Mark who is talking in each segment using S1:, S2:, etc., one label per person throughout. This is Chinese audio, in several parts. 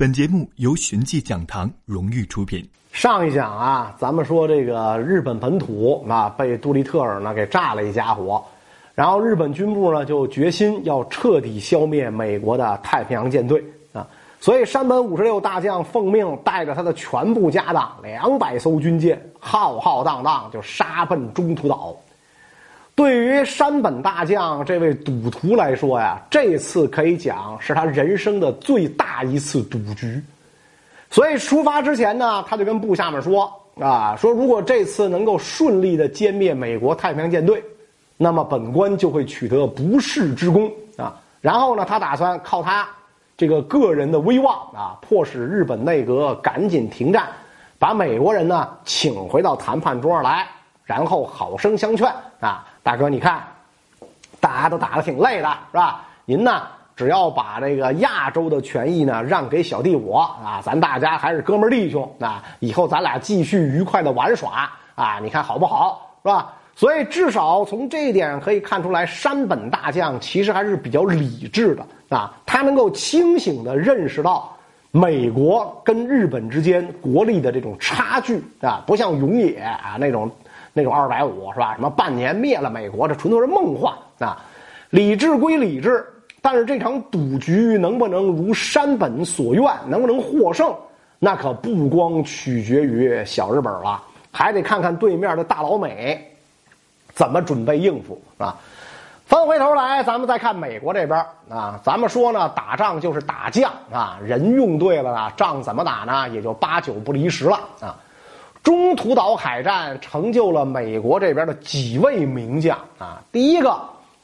S1: 本节目由寻迹讲堂荣誉出品。
S2: 上一讲啊，咱们说这个日本本土啊被杜立特尔呢给炸了一家伙，然后日本军部呢就决心要彻底消灭美国的太平洋舰队啊，所以山本五十六大将奉命带着他的全部家当两百艘军舰，浩浩荡荡就杀奔中途岛。对于山本大将这位赌徒来说呀，这次可以讲是他人生的最大一次赌局。所以出发之前呢，他就跟部下们说：“啊，说如果这次能够顺利的歼灭美国太平洋舰队，那么本官就会取得不世之功啊。然后呢，他打算靠他这个个人的威望啊，迫使日本内阁赶紧停战，把美国人呢请回到谈判桌上来，然后好生相劝啊。”大哥，你看，大家都打得挺累的，是吧？您呢，只要把这个亚洲的权益呢让给小弟我啊，咱大家还是哥们弟兄啊，以后咱俩继续愉快的玩耍啊，你看好不好？是吧？所以至少从这一点可以看出来，山本大将其实还是比较理智的啊，他能够清醒的认识到美国跟日本之间国力的这种差距啊，不像永野啊那种。那种二百五是吧？什么半年灭了美国，这纯都是梦话啊！理智归理智，但是这场赌局能不能如山本所愿，能不能获胜，那可不光取决于小日本了，还得看看对面的大老美怎么准备应付啊！翻回头来，咱们再看美国这边啊，咱们说呢，打仗就是打将啊，人用对了呢，仗怎么打呢，也就八九不离十了啊。中途岛海战成就了美国这边的几位名将啊，第一个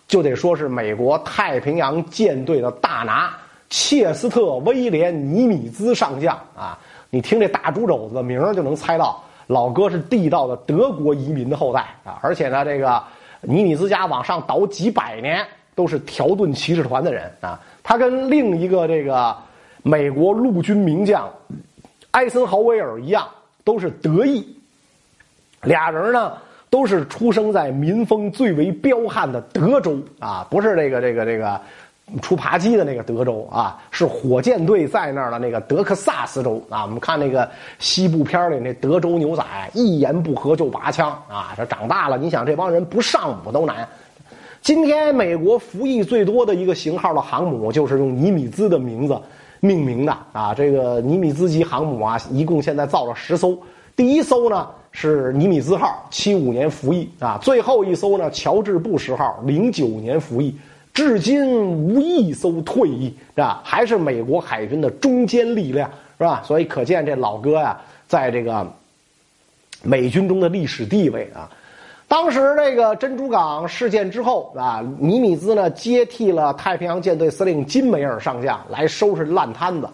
S2: 就得说是美国太平洋舰队的大拿切斯特·威廉·尼米兹上将啊，你听这大猪肘子的名就能猜到，老哥是地道的德国移民的后代啊，而且呢，这个尼米兹家往上倒几百年都是条顿骑士团的人啊，他跟另一个这个美国陆军名将艾森豪威尔一样。都是德裔，俩人呢都是出生在民风最为彪悍的德州啊，不是这个这个这个出扒鸡的那个德州啊，是火箭队在那儿的那个德克萨斯州啊。我们看那个西部片里那德州牛仔，一言不合就拔枪啊。这长大了，你想这帮人不上武都难。今天美国服役最多的一个型号的航母，就是用尼米兹的名字。命名的啊，这个尼米兹级航母啊，一共现在造了十艘。第一艘呢是尼米兹号，七五年服役啊。最后一艘呢，乔治布什号，零九年服役，至今无一艘退役，是吧？还是美国海军的中坚力量，是吧？所以可见这老哥呀，在这个美军中的历史地位啊。当时这个珍珠港事件之后啊，尼米兹呢接替了太平洋舰队司令金梅尔上将来收拾烂摊子。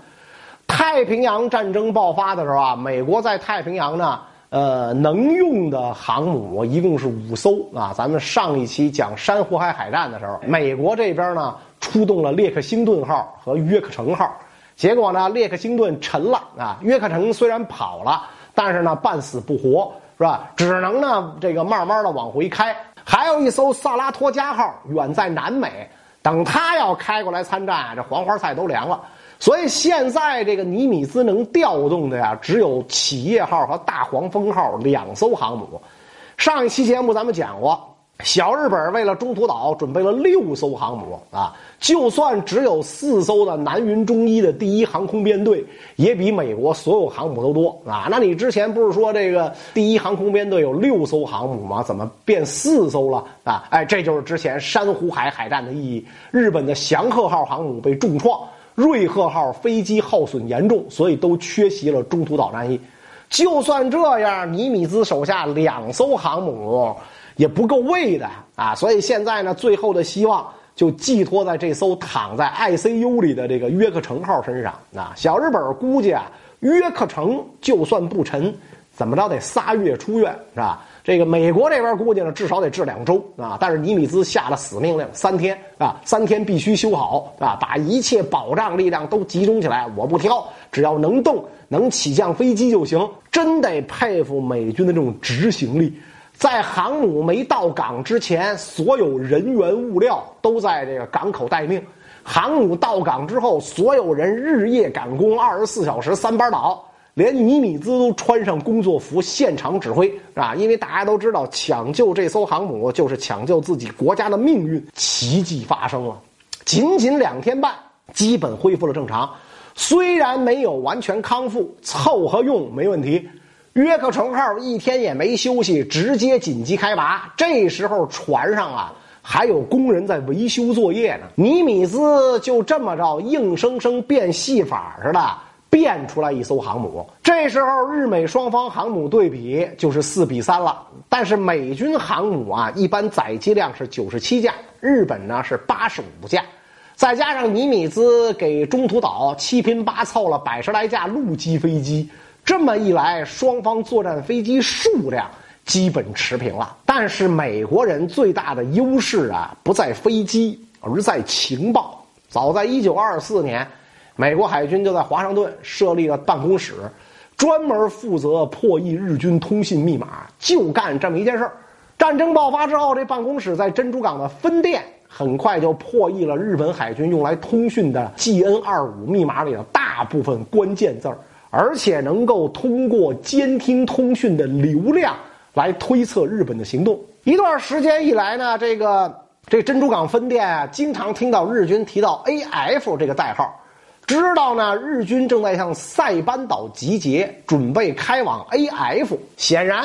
S2: 太平洋战争爆发的时候啊，美国在太平洋呢，呃，能用的航母一共是五艘啊。咱们上一期讲珊瑚海海战的时候，美国这边呢出动了列克星顿号和约克城号，结果呢列克星顿沉了啊，约克城虽然跑了，但是呢半死不活。是吧？只能呢，这个慢慢的往回开。还有一艘萨拉托加号远在南美，等他要开过来参战，这黄花菜都凉了。所以现在这个尼米兹能调动的呀，只有企业号和大黄蜂号两艘航母。上一期节目咱们讲过。小日本为了中途岛准备了六艘航母啊，就算只有四艘的南云中一的第一航空编队，也比美国所有航母都多啊。那你之前不是说这个第一航空编队有六艘航母吗？怎么变四艘了啊？哎，这就是之前珊瑚海海战的意义。日本的祥鹤号航母被重创，瑞鹤号飞机耗损严重，所以都缺席了中途岛战役。就算这样，尼米兹手下两艘航母。也不够喂的啊，所以现在呢，最后的希望就寄托在这艘躺在 ICU 里的这个约克城号身上啊。小日本估计啊，约克城就算不沉，怎么着得仨月出院是吧？这个美国这边估计呢，至少得治两周啊。但是尼米兹下了死命令，三天啊，三天必须修好啊，把一切保障力量都集中起来，我不挑，只要能动、能起降飞机就行。真得佩服美军的这种执行力。在航母没到港之前，所有人员物料都在这个港口待命。航母到港之后，所有人日夜赶工，二十四小时三班倒。连尼米兹都穿上工作服，现场指挥啊！因为大家都知道，抢救这艘航母就是抢救自己国家的命运。奇迹发生了，仅仅两天半，基本恢复了正常。虽然没有完全康复，凑合用没问题。约克城号一天也没休息，直接紧急开拔。这时候船上啊，还有工人在维修作业呢。尼米兹就这么着，硬生生变戏法似的。变出来一艘航母，这时候日美双方航母对比就是四比三了。但是美军航母啊，一般载机量是九十七架，日本呢是八十五架，再加上尼米兹给中途岛七拼八凑了百十来架陆基飞机，这么一来，双方作战飞机数量基本持平了。但是美国人最大的优势啊，不在飞机，而在情报。早在一九二四年。美国海军就在华盛顿设立了办公室，专门负责破译日军通信密码，就干这么一件事儿。战争爆发之后，这办公室在珍珠港的分店很快就破译了日本海军用来通讯的 GN 二五密码里的大部分关键字儿，而且能够通过监听通讯的流量来推测日本的行动。一段时间以来呢，这个这珍珠港分店啊，经常听到日军提到 AF 这个代号。知道呢，日军正在向塞班岛集结，准备开往 AF。显然，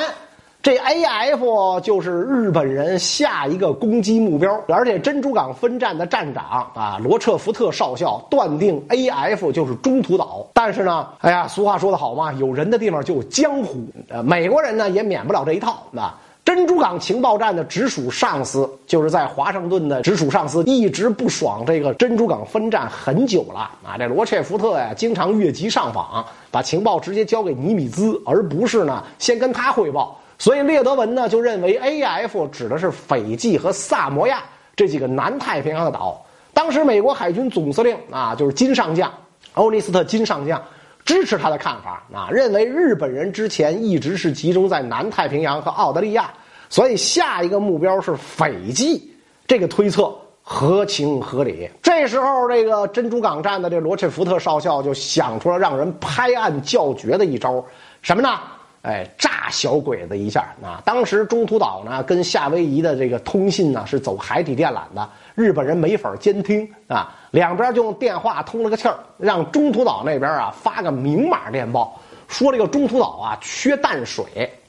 S2: 这 AF 就是日本人下一个攻击目标。而且，珍珠港分站的站长啊，罗彻福特少校断定 AF 就是中途岛。但是呢，哎呀，俗话说得好嘛，有人的地方就有江湖。呃，美国人呢也免不了这一套，啊。珍珠港情报站的直属上司，就是在华盛顿的直属上司，一直不爽这个珍珠港分站很久了啊！这罗切福特呀，经常越级上访，把情报直接交给尼米兹，而不是呢先跟他汇报。所以列德文呢就认为 AF 指的是斐济和萨摩亚这几个南太平洋的岛。当时美国海军总司令啊，就是金上将欧尼斯特金上将。支持他的看法啊，认为日本人之前一直是集中在南太平洋和澳大利亚，所以下一个目标是斐济。这个推测合情合理。这时候，这个珍珠港站的这罗切福特少校就想出了让人拍案叫绝的一招，什么呢？哎，炸小鬼子一下啊！当时中途岛呢跟夏威夷的这个通信呢是走海底电缆的，日本人没法监听啊。两边就用电话通了个气儿，让中途岛那边啊发个明码电报，说这个中途岛啊缺淡水，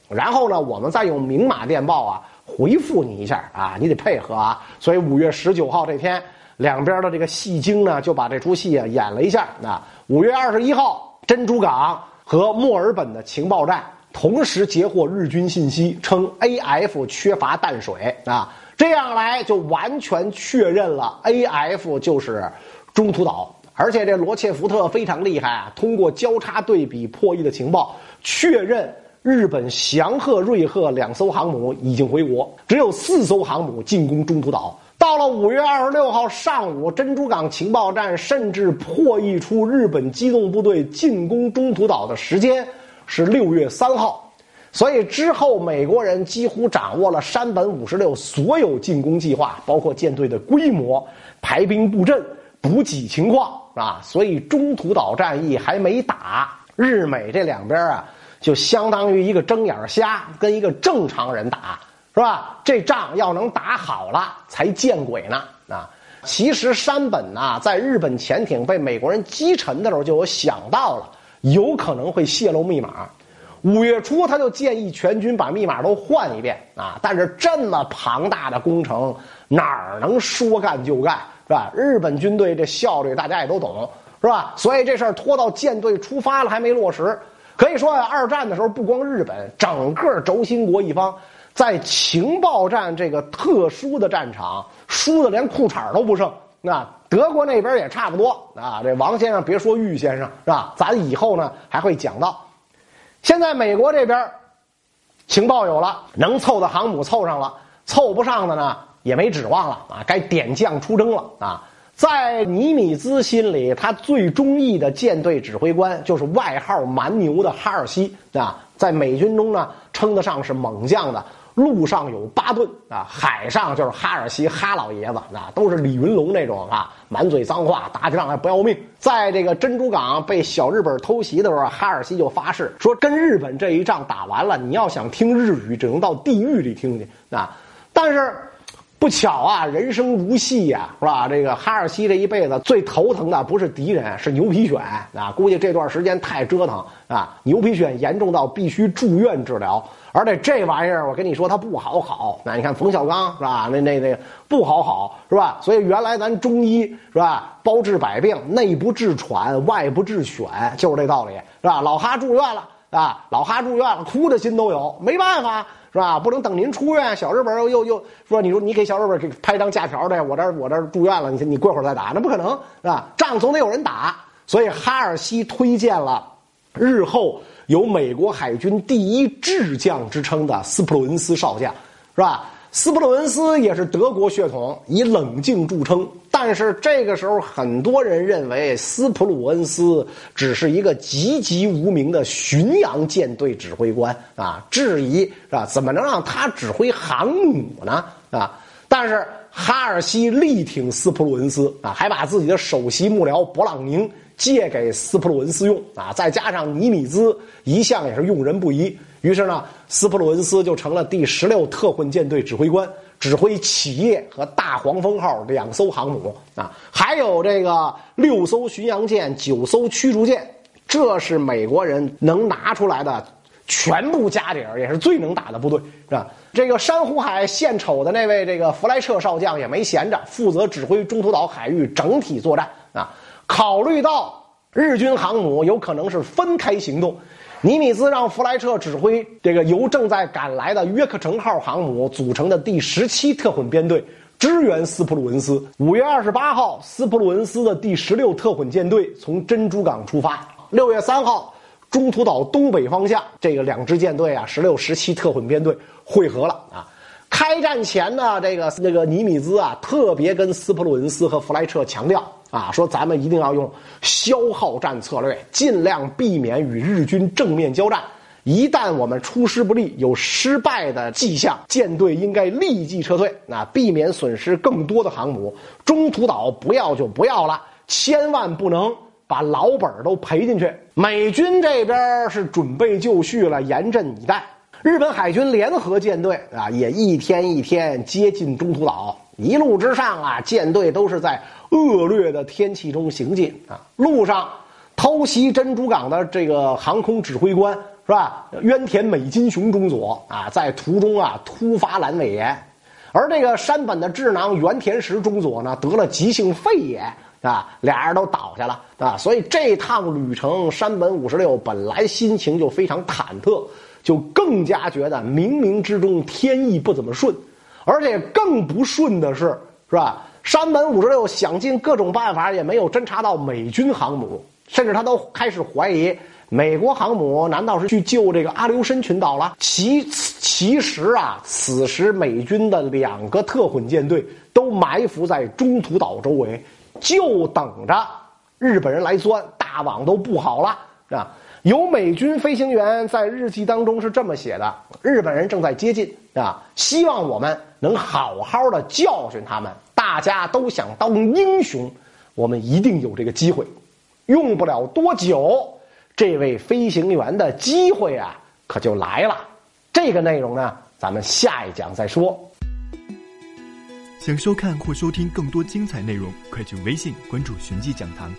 S2: 然后呢我们再用明码电报啊回复你一下啊，你得配合啊。所以五月十九号这天，两边的这个戏精呢就把这出戏啊演了一下。啊五月二十一号，珍珠港和墨尔本的情报站同时截获日军信息，称 AF 缺乏淡水啊。这样来就完全确认了，AF 就是中途岛，而且这罗切福特非常厉害啊！通过交叉对比破译的情报，确认日本翔鹤、瑞鹤两艘航母已经回国，只有四艘航母进攻中途岛。到了五月二十六号上午，珍珠港情报站甚至破译出日本机动部队进攻中途岛的时间是六月三号。所以之后，美国人几乎掌握了山本五十六所有进攻计划，包括舰队的规模、排兵布阵、补给情况，啊。所以中途岛战役还没打，日美这两边啊，就相当于一个睁眼瞎跟一个正常人打，是吧？这仗要能打好了才见鬼呢！啊，其实山本呐，在日本潜艇被美国人击沉的时候，就有想到了有可能会泄露密码。五月初，他就建议全军把密码都换一遍啊！但是这么庞大的工程，哪能说干就干是吧？日本军队这效率大家也都懂是吧？所以这事儿拖到舰队出发了还没落实。可以说啊，二战的时候不光日本，整个轴心国一方在情报战这个特殊的战场输的连裤衩都不剩。那德国那边也差不多啊！这王先生别说玉先生是吧？咱以后呢还会讲到。现在美国这边情报有了，能凑的航母凑上了，凑不上的呢也没指望了啊！该点将出征了啊！在尼米兹心里，他最中意的舰队指挥官就是外号“蛮牛”的哈尔西啊，在美军中呢称得上是猛将的。陆上有巴顿啊，海上就是哈尔西哈老爷子啊，都是李云龙那种啊，满嘴脏话，打起仗来不要命。在这个珍珠港被小日本偷袭的时候，哈尔西就发誓说，跟日本这一仗打完了，你要想听日语，只能到地狱里听去啊。但是。不巧啊，人生如戏呀，是吧？这个哈尔西这一辈子最头疼的不是敌人，是牛皮癣啊！估计这段时间太折腾啊，牛皮癣严重到必须住院治疗。而且这玩意儿，我跟你说，它不好好。那你看冯小刚是吧？那那那不好好是吧？所以原来咱中医是吧，包治百病，内不治喘，外不治癣，就是这道理是吧？老哈住院了啊，老哈住院了，哭的心都有，没办法。是吧？不能等您出院，小日本又又又说，你说你给小日本给拍张假条的，我这我这住院了，你你过会儿再打，那不可能，是吧？仗总得有人打，所以哈尔西推荐了日后有美国海军第一智将之称的斯普鲁恩斯少将，是吧？斯普鲁恩斯也是德国血统，以冷静著称。但是这个时候，很多人认为斯普鲁恩斯只是一个籍籍无名的巡洋舰队指挥官啊，质疑是吧？怎么能让他指挥航母呢？啊！但是哈尔西力挺斯普鲁恩斯啊，还把自己的首席幕僚勃朗宁借给斯普鲁恩斯用啊，再加上尼米兹一向也是用人不疑。于是呢，斯普鲁恩斯就成了第十六特混舰队指挥官，指挥企业和大黄蜂号两艘航母啊，还有这个六艘巡洋舰、九艘驱逐舰，这是美国人能拿出来的全部家底儿，也是最能打的部队，是吧？这个珊瑚海献丑的那位这个弗莱彻少将也没闲着，负责指挥中途岛海域整体作战。考虑到日军航母有可能是分开行动。尼米兹让弗莱彻指挥这个由正在赶来的约克城号航母组成的第十七特混编队支援斯普鲁恩斯。五月二十八号，斯普鲁恩斯的第十六特混舰队从珍珠港出发。六月三号，中途岛东北方向，这个两支舰队啊，十六、十七特混编队汇合了啊。开战前呢，这个那个尼米兹啊，特别跟斯普鲁恩斯和弗莱彻强调。啊，说咱们一定要用消耗战策略，尽量避免与日军正面交战。一旦我们出师不利，有失败的迹象，舰队应该立即撤退，那避免损失更多的航母。中途岛不要就不要了，千万不能把老本都赔进去。美军这边是准备就绪了，严阵以待。日本海军联合舰队啊，也一天一天接近中途岛。一路之上啊，舰队都是在。恶劣的天气中行进啊，路上偷袭珍珠港的这个航空指挥官是吧？渊田美金雄中佐啊，在途中啊突发阑尾炎，而这个山本的智囊原田实中佐呢得了急性肺炎啊，俩人都倒下了啊。所以这趟旅程，山本五十六本来心情就非常忐忑，就更加觉得冥冥之中天意不怎么顺，而且更不顺的是，是吧？山本五十六想尽各种办法，也没有侦察到美军航母，甚至他都开始怀疑美国航母难道是去救这个阿留申群岛了？其其实啊，此时美军的两个特混舰队都埋伏在中途岛周围，就等着日本人来钻，大网都布好了啊。有美军飞行员在日记当中是这么写的：日本人正在接近啊，希望我们能好好的教训他们。大家都想当英雄，我们一定有这个机会。用不了多久，这位飞行员的机会啊，可就来了。这个内容呢，咱们下一讲再说。
S1: 想收看或收听更多精彩内容，快去微信关注“寻迹讲堂”。